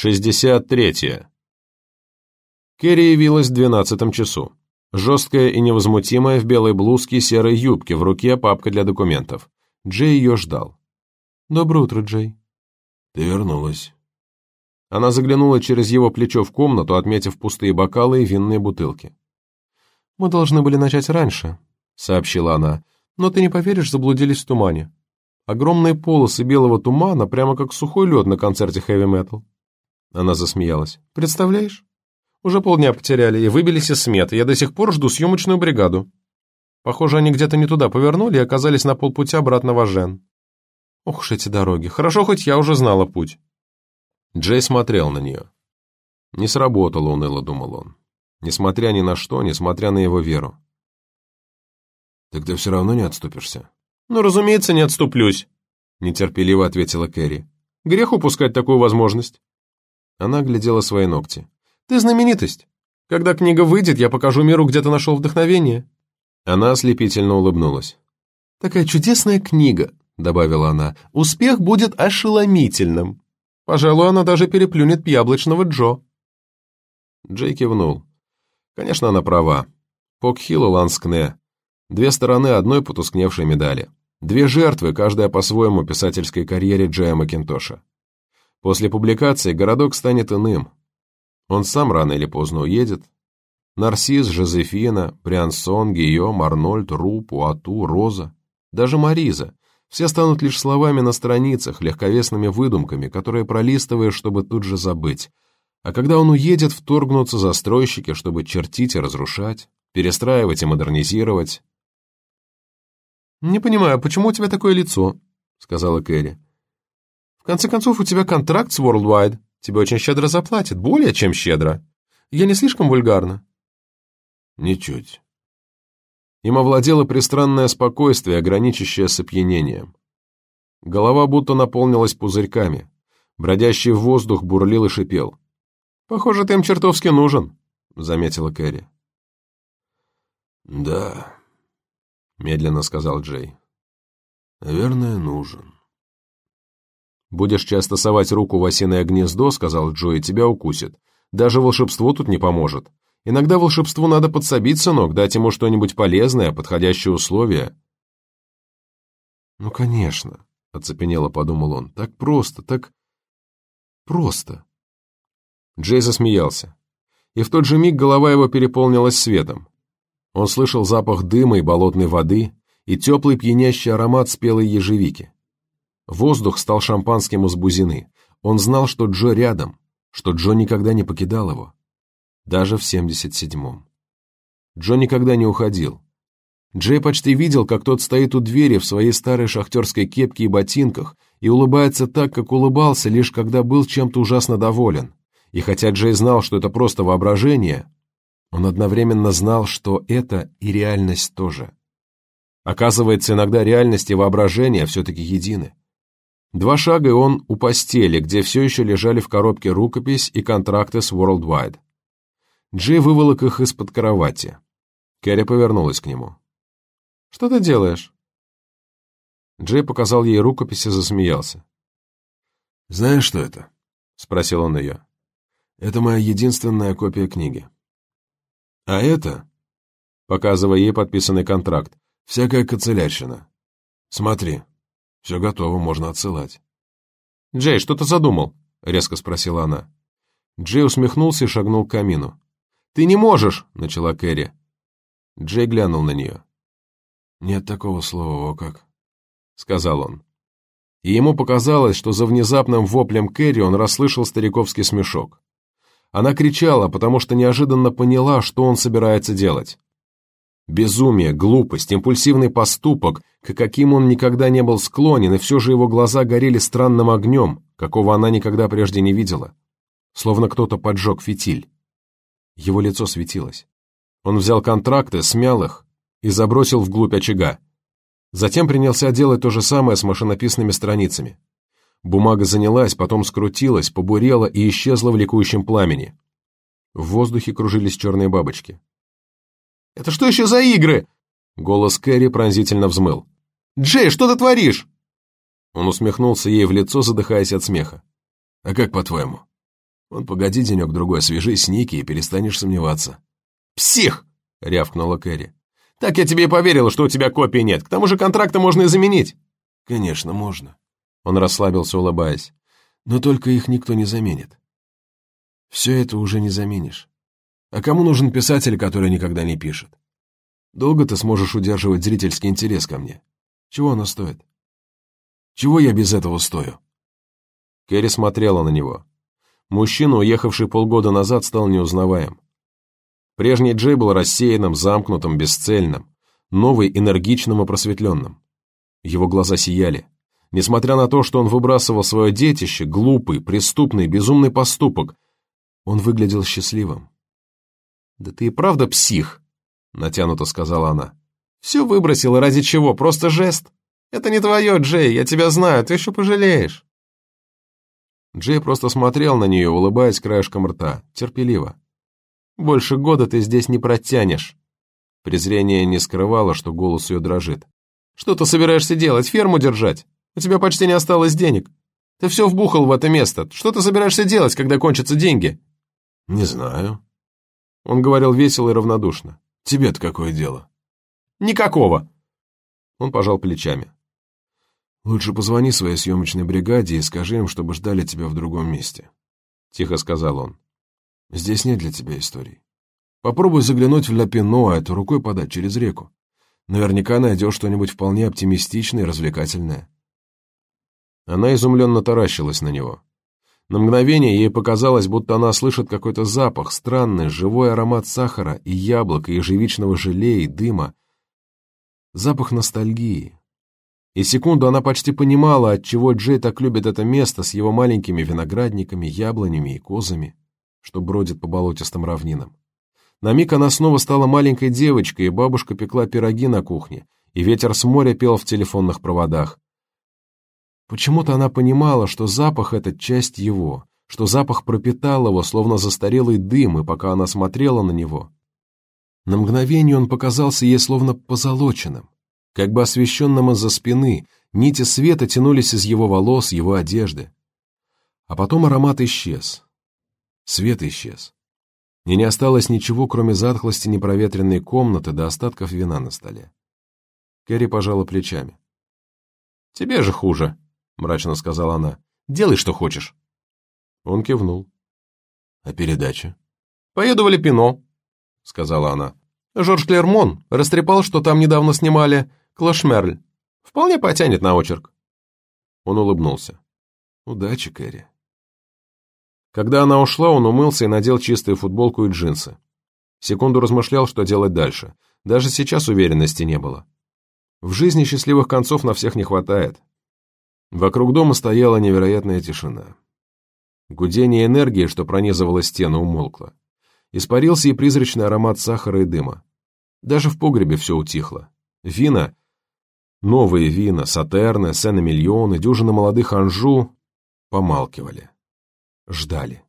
Шестьдесят третье. Керри явилась в двенадцатом часу. Жесткая и невозмутимая в белой блузке и серой юбке, в руке папка для документов. Джей ее ждал. «Доброе утро, Джей». «Ты вернулась». Она заглянула через его плечо в комнату, отметив пустые бокалы и винные бутылки. «Мы должны были начать раньше», — сообщила она, «но ты не поверишь, заблудились в тумане. Огромные полосы белого тумана, прямо как сухой лед на концерте хэви-метал». Она засмеялась. «Представляешь? Уже полдня потеряли и выбились из сметы. Я до сих пор жду съемочную бригаду. Похоже, они где-то не туда повернули и оказались на полпути обратно в Ажен. Ох уж эти дороги. Хорошо, хоть я уже знала путь». Джей смотрел на нее. Не сработало, уныло думал он. Несмотря ни на что, несмотря на его веру. «Так ты все равно не отступишься?» «Ну, разумеется, не отступлюсь», — нетерпеливо ответила Кэрри. «Грех упускать такую возможность». Она глядела свои ногти. «Ты знаменитость. Когда книга выйдет, я покажу миру, где ты нашел вдохновение». Она ослепительно улыбнулась. «Такая чудесная книга», — добавила она. «Успех будет ошеломительным. Пожалуй, она даже переплюнет яблочного Джо». Джей кивнул. Конечно, она права. Покхилл и Ланскне. Две стороны одной потускневшей медали. Две жертвы, каждая по-своему писательской карьере Джея Макинтоша. После публикации городок станет иным. Он сам рано или поздно уедет. Нарсис, Жозефина, Приансон, Гийом, Арнольд, Ру, Пуату, Роза, даже Мариза. Все станут лишь словами на страницах, легковесными выдумками, которые пролистываешь, чтобы тут же забыть. А когда он уедет, вторгнутся застройщики, чтобы чертить и разрушать, перестраивать и модернизировать. «Не понимаю, почему у тебя такое лицо?» — сказала Кэрри. «В конце концов, у тебя контракт с Worldwide. Тебе очень щедро заплатят, более чем щедро. Я не слишком вульгарна?» «Ничуть». Им овладело пристранное спокойствие, граничащее с опьянением. Голова будто наполнилась пузырьками. Бродящий воздух бурлил и шипел. «Похоже, ты им чертовски нужен», — заметила Кэрри. «Да», — медленно сказал Джей. «Наверное, нужен». «Будешь часто совать руку в осиное гнездо», — сказал Джо, — «и тебя укусит. Даже волшебство тут не поможет. Иногда волшебству надо подсобить, сынок, дать ему что-нибудь полезное, подходящее условия». «Ну, конечно», — оцепенело подумал он, — «так просто, так просто». Джей засмеялся. И в тот же миг голова его переполнилась светом. Он слышал запах дыма и болотной воды и теплый пьянящий аромат спелой ежевики. Воздух стал шампанским из бузины. Он знал, что Джо рядом, что Джо никогда не покидал его. Даже в 77-м. Джо никогда не уходил. Джей почти видел, как тот стоит у двери в своей старой шахтерской кепке и ботинках и улыбается так, как улыбался, лишь когда был чем-то ужасно доволен. И хотя Джей знал, что это просто воображение, он одновременно знал, что это и реальность тоже. Оказывается, иногда реальность и воображение все-таки едины. Два шага, и он у постели, где все еще лежали в коробке рукопись и контракты с Worldwide. Джей выволок их из-под кровати. Кэрри повернулась к нему. «Что ты делаешь?» Джей показал ей рукопись и засмеялся. «Знаешь, что это?» — спросил он ее. Это моя единственная копия книги. А это, показывая ей подписанный контракт, всякая канцелярщина. Смотри, все готово, можно отсылать. «Джей, что ты задумал?» — резко спросила она. Джей усмехнулся и шагнул к камину. «Ты не можешь!» — начала Кэрри. Джей глянул на нее. «Нет такого слова, о как!» — сказал он. И ему показалось, что за внезапным воплем Кэрри он расслышал стариковский смешок. Она кричала, потому что неожиданно поняла, что он собирается делать. Безумие, глупость, импульсивный поступок, к каким он никогда не был склонен, и все же его глаза горели странным огнем, какого она никогда прежде не видела. Словно кто-то поджег фитиль. Его лицо светилось. Он взял контракты, смял их и забросил вглубь очага. Затем принялся делать то же самое с машинописными страницами. Бумага занялась, потом скрутилась, побурела и исчезла в ликующем пламени. В воздухе кружились черные бабочки. «Это что еще за игры?» Голос Кэрри пронзительно взмыл. «Джей, что ты творишь?» Он усмехнулся ей в лицо, задыхаясь от смеха. «А как по-твоему?» Вон погоди денек-другой, свяжись с Ники и перестанешь сомневаться. «Псих!» — рявкнула Кэрри. «Так я тебе и поверила, что у тебя копии нет. К тому же контракты можно и заменить». «Конечно, можно». Он расслабился, улыбаясь. «Но только их никто не заменит. Все это уже не заменишь. А кому нужен писатель, который никогда не пишет? Долго ты сможешь удерживать зрительский интерес ко мне? Чего оно стоит? Чего я без этого стою?» Кэрри смотрела на него. Мужчина, уехавший полгода назад, стал неузнаваем. Прежний Джей был рассеянным, замкнутым, бесцельным, новый энергичным и просветленным. Его глаза сияли. Несмотря на то, что он выбрасывал свое детище, глупый, преступный, безумный поступок, он выглядел счастливым. «Да ты и правда псих», — натянуто сказала она. «Все выбросила ради чего? Просто жест. Это не твое, Джей, я тебя знаю, ты еще пожалеешь». Джей просто смотрел на нее, улыбаясь краешком рта, терпеливо. «Больше года ты здесь не протянешь». Презрение не скрывало, что голос ее дрожит. «Что ты собираешься делать? Ферму держать? У тебя почти не осталось денег. Ты все вбухал в это место. Что ты собираешься делать, когда кончатся деньги?» «Не знаю». Он говорил весело и равнодушно. «Тебе-то какое дело?» «Никакого!» Он пожал плечами. «Лучше позвони своей съемочной бригаде и скажи им, чтобы ждали тебя в другом месте», — тихо сказал он. «Здесь нет для тебя историй. Попробуй заглянуть в Ля Пино, а эту рукой подать через реку. Наверняка найдешь что-нибудь вполне оптимистичное и развлекательное». Она изумленно таращилась на него. На мгновение ей показалось, будто она слышит какой-то запах, странный, живой аромат сахара и яблок, и ежевичного желе, и дыма. Запах ностальгии, и секунду она почти понимала, отчего Джей так любит это место с его маленькими виноградниками, яблонями и козами, что бродит по болотистым равнинам. На миг она снова стала маленькой девочкой, и бабушка пекла пироги на кухне, и ветер с моря пел в телефонных проводах. Почему-то она понимала, что запах — это часть его, что запах пропитал его, словно застарелый дым, и пока она смотрела на него. На мгновение он показался ей словно позолоченным, как бы освещенным из-за спины, нити света тянулись из его волос, его одежды. А потом аромат исчез. Свет исчез. И не осталось ничего, кроме затхлости непроветренной комнаты до остатков вина на столе. Кэрри пожала плечами. «Тебе же хуже», — мрачно сказала она. «Делай, что хочешь». Он кивнул. «А передача?» «Поеду в Лепино», — сказала она. Жорж Клермон растрепал, что там недавно снимали Клашмерль. Вполне потянет на очерк. Он улыбнулся. Удачи, Кэрри. Когда она ушла, он умылся и надел чистую футболку и джинсы. Секунду размышлял, что делать дальше. Даже сейчас уверенности не было. В жизни счастливых концов на всех не хватает. Вокруг дома стояла невероятная тишина. Гудение энергии, что пронизывало стены, умолкло. Испарился и призрачный аромат сахара и дыма. Даже в погребе все утихло. Вина Новые вина, Сатерны, Сен-Эмильон и дюжина молодых Анжу помалкивали, ждали.